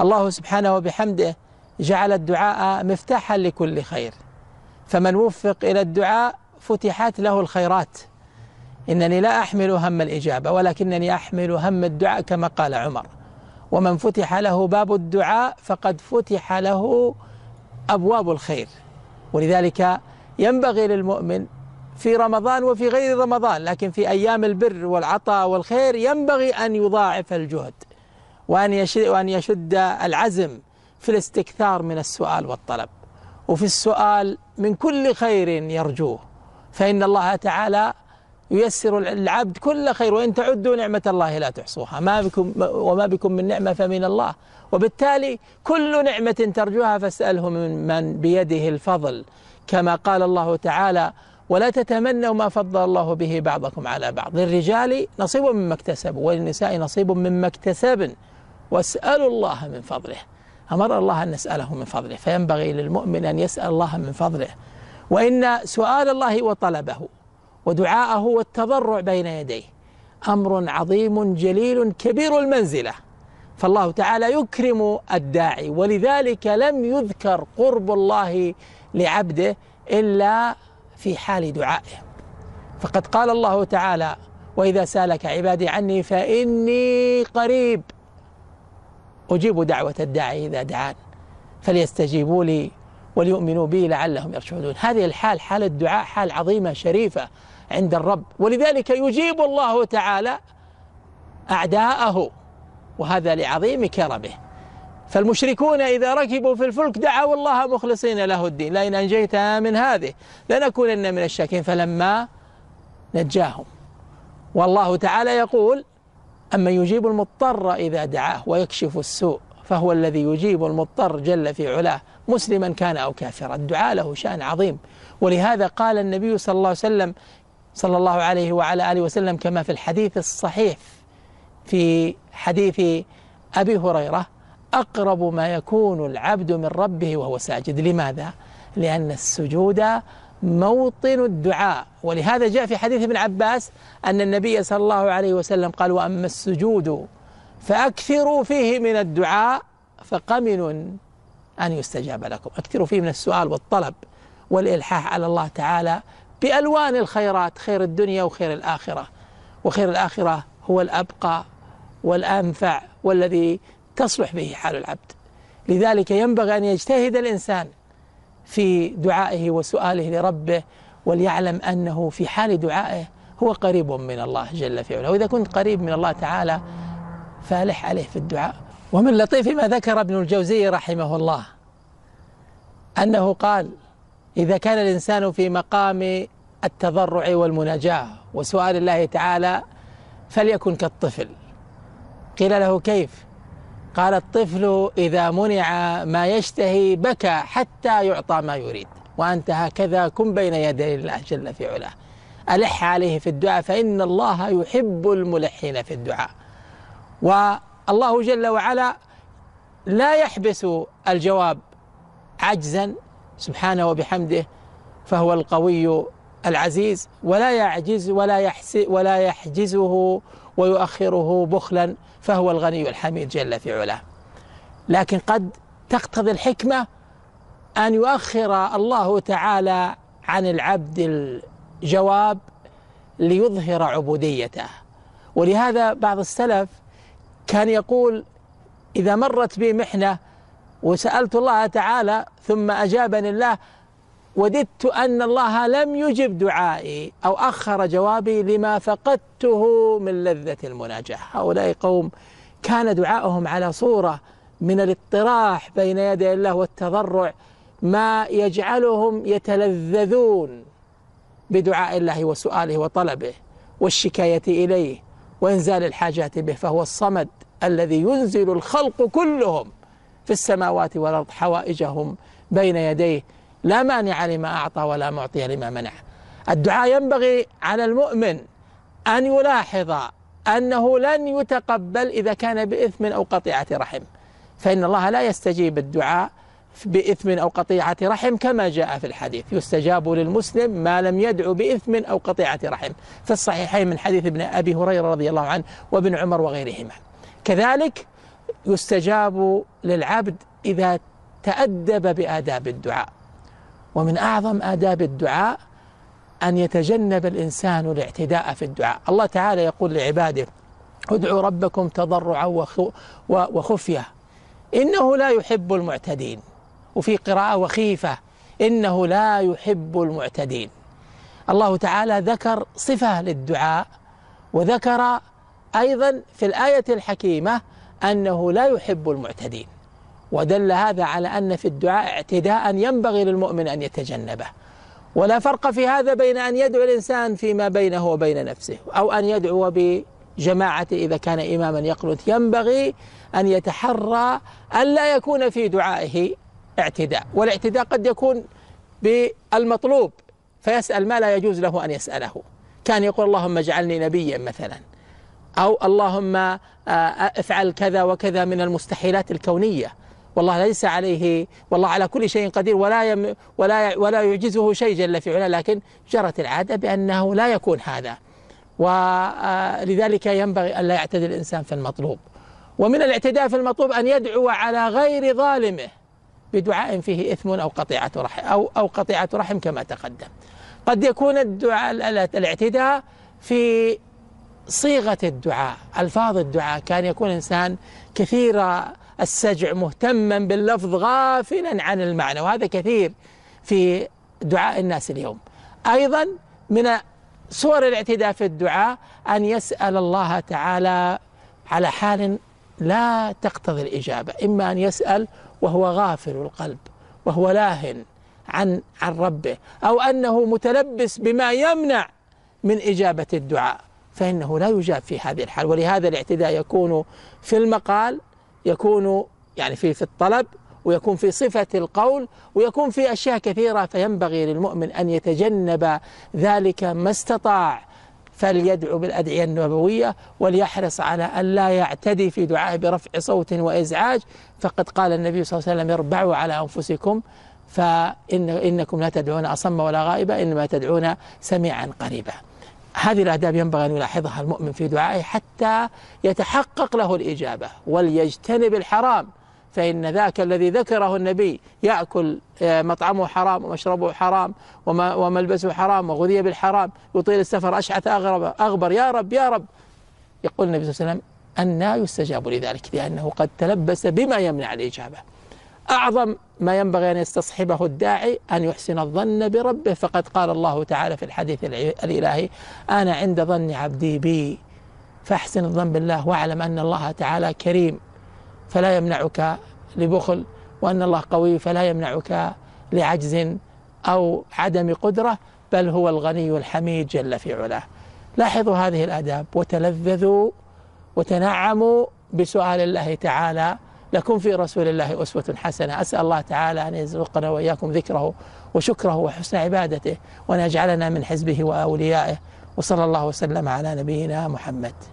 الله سبحانه وبحمده جعل الدعاء مفتاحا لكل خير. فمن وفق إلى الدعاء فتحت له الخيرات. إنني لا أحمل هم الإجابة ولكنني أحمل هم الدعاء كما قال عمر. ومن فتح له باب الدعاء فقد فتح له أبواب الخير. ولذلك ينبغي للمؤمن في رمضان وفي غير رمضان لكن في أيام البر والعطاء والخير ينبغي أن يضاعف الجهد. وأن وأن يشد العزم في الاستكثار من السؤال والطلب. وفي السؤال من كل خير يرجوه. فإن الله تعالى ييسر العبد كل خير وإن تعدوا نعمة الله لا تحصوها. ما بكم وما بكم من نعمة فمن الله. وبالتالي كل نعمة ترجوها فاسأله من من بيده الفضل كما قال الله تعالى ولا تتمنوا ما فضل الله به بعضكم على بعض. للرجال نصيب مما اكتسبوا وللنساء نصيب مما اكتسبن. واسألوا الله من فضله. أمر الله أن نسأله من فضله. فينبغي للمؤمن أن يسأل الله من فضله. وإن سؤال الله وطلبه ودعاءه والتضرع بين يديه أمر عظيم جليل كبير المنزلة. فالله تعالى يكرم الداعي ولذلك لم يذكر قرب الله لعبده إلا في حال دعائه. فقد قال الله تعالى وإذا سألك عبادي عني فإني قريب. أجيب دعوة الداعي إذا دعان فليستجيبوا لي وليؤمنوا بي لعلهم يرشدون. هذه الحال حال الدعاء حال عظيمة شريفة عند الرب ولذلك يجيب الله تعالى أعداءه وهذا لعظيم كرمه. فالمشركون إذا ركبوا في الفلك دعوا الله مخلصين له الدين لئن أنجيتنا من هذه لنكونن من الشاكين فلما نجاهم والله تعالى يقول أما يجيب المضطر إذا دعاه ويكشف السوء فهو الذي يجيب المضطر جل في علاه مسلما كان أو كافرا. الدعاء له شأن عظيم. ولهذا قال النبي صلى الله عليه وسلم صلى الله عليه وعلى آله وسلم كما في الحديث الصحيح في حديث أبي هريرة أقرب ما يكون العبد من ربه وهو ساجد. لماذا؟ لأن السجود موطن الدعاء. ولهذا جاء في حديث ابن عباس أن النبي صلى الله عليه وسلم قال وأما السجود فأكثروا فيه من الدعاء فقمن أن يستجاب لكم. أكثروا فيه من السؤال والطلب والإلحاح على الله تعالى بألوان الخيرات خير الدنيا وخير الآخرة. وخير الآخرة هو الأبقى والأنفع والذي تصلح به حال العبد. لذلك ينبغي أن يجتهد الإنسان في دعائه وسؤاله لربه وليعلم أنه في حال دعائه هو قريب من الله جل في علاه. وإذا كنت قريب من الله تعالى فالح عليه في الدعاء. ومن لطيف ما ذكر ابن الجوزي رحمه الله أنه قال إذا كان الإنسان في مقام التضرع والمناجاة وسؤال الله تعالى فليكن كالطفل. قيل له كيف؟ قال الطفل إذا منع ما يشتهي بكى حتى يعطى ما يريد. وأنت هكذا كن بين يدي الله جل في علاه. ألح عليه في الدعاء فإن الله يحب الملحين في الدعاء. والله جل وعلا لا يحبس الجواب عجزا سبحانه وبحمده فهو القوي العزيز ولا يعجز ولا يحس ولا يحجزه ويؤخره بخلا فهو الغني الحميد جل في علاه. لكن قد تقتضي الحكمة أن يؤخر الله تعالى عن العبد الجواب ليظهر عبوديته. ولهذا بعض السلف كان يقول إذا مرت بي محنة وسألت الله تعالى ثم أجابني الله وددت أن الله لم يجب دعائي أو أخر جوابي لما فقدته من لذة المناجاة. هؤلاء قوم كان دعاؤهم على صورة من الاطراح بين يدي الله والتضرع ما يجعلهم يتلذذون بدعاء الله وسؤاله وطلبه والشكاية إليه وإنزال الحاجات به فهو الصمد الذي ينزل الخلق كلهم في السماوات والأرض حوائجهم بين يديه لا مانع لما أعطى ولا معطي لما منع. الدعاء ينبغي على المؤمن أن يلاحظ أنه لن يتقبل إذا كان بإثم أو قطيعة رحم. فإن الله لا يستجيب الدعاء بإثم أو قطيعة رحم كما جاء في الحديث. يستجاب للمسلم ما لم يدعو بإثم أو قطيعة رحم. في الصحيحين من حديث ابن أبي هريرة رضي الله عنه وابن عمر وغيرهما. كذلك يستجاب للعبد إذا تأدب بآداب الدعاء. ومن أعظم آداب الدعاء أن يتجنب الإنسان الاعتداء في الدعاء. الله تعالى يقول لعباده ادعوا ربكم تضرعا وخفية. إنه لا يحب المعتدين. وفي قراءة وخيفة إنه لا يحب المعتدين. الله تعالى ذكر صفة للدعاء وذكر أيضا في الآية الحكيمة أنه لا يحب المعتدين. ودل هذا على أن في الدعاء اعتداء ينبغي للمؤمن أن يتجنبه. ولا فرق في هذا بين أن يدعو الإنسان فيما بينه وبين نفسه أو أن يدعو بجماعة إذا كان إماما يقنت ينبغي أن يتحرى ألا يكون في دعائه اعتداء. والاعتداء قد يكون بالمطلوب فيسأل ما لا يجوز له أن يسأله. كان يقول اللهم اجعلني نبيا مثلا أو اللهم آه، أفعل كذا وكذا من المستحيلات الكونية. والله ليس عليه والله على كل شيء قدير ولا يم ولا ولا يعجزه شيء جل في علاه لكن جرت العادة بأنه لا يكون هذا. ولذلك ينبغي أن لا يعتدي الإنسان في المطلوب. ومن الاعتداء في المطلوب أن يدعو على غير ظالمه بدعاء فيه إثم أو قطيعة رحم أو أو قطيعة رحم كما تقدم. قد يكون الدعاء الاعتداء في صيغة الدعاء ألفاظ الدعاء. كان يكون إنسان كثير السجع مهتما باللفظ غافلا عن المعنى وهذا كثير في دعاء الناس اليوم. أيضا من صور الاعتداء في الدعاء أن يسأل الله تعالى على حال لا تقتضي الإجابة إما أن يسأل وهو غافل القلب وهو لاهن عن عن ربه أو أنه متلبس بما يمنع من إجابة الدعاء فإنه لا يجاب في هذه الحال. ولهذا الاعتداء يكون في المقال يكون يعني في في الطلب ويكون في صفة القول ويكون في أشياء كثيرة فينبغي للمؤمن أن يتجنب ذلك ما استطاع فليدعو بالأدعية النبوية وليحرص على أن لا يعتدي في دعائه برفع صوت وإزعاج. فقد قال النبي صلى الله عليه وسلم اربعوا على أنفسكم فإن إنكم لا تدعون أصم ولا غائبا إنما تدعون سميعا قريبا. هذه الآداب ينبغي أن يلاحظها المؤمن في دعائه حتى يتحقق له الإجابة. وليجتنب الحرام فإن ذاك الذي ذكره النبي يأكل آه، مطعمه حرام ومشربه حرام وملبسه حرام وغذي بالحرام يطيل السفر أشعث أغرب أغبر. يا رب يا رب. يقول النبي صلى الله عليه وسلم أن يستجاب لذلك لأنه قد تلبس بما يمنع الإجابة. أعظم ما ينبغي أن يستصحبه الداعي أن يحسن الظن بربه. فقد قال الله تعالى في الحديث الإلهي أنا عند ظن عبدي بي فاحسن الظن بالله واعلم أن الله تعالى كريم فلا يمنعك لبخل وأن الله قوي فلا يمنعك لعجز أو عدم قدرة بل هو الغني الحميد جل في علاه. لاحظوا هذه الآداب وتلذذوا وتنعموا بسؤال الله تعالى لكم في رسول الله أسوة حسنة. أسأل الله تعالى أن يرزقنا وإياكم ذكره وشكره وحسن عبادته وأن يجعلنا من حزبه وأوليائه. وصلى الله وسلم على نبينا محمد.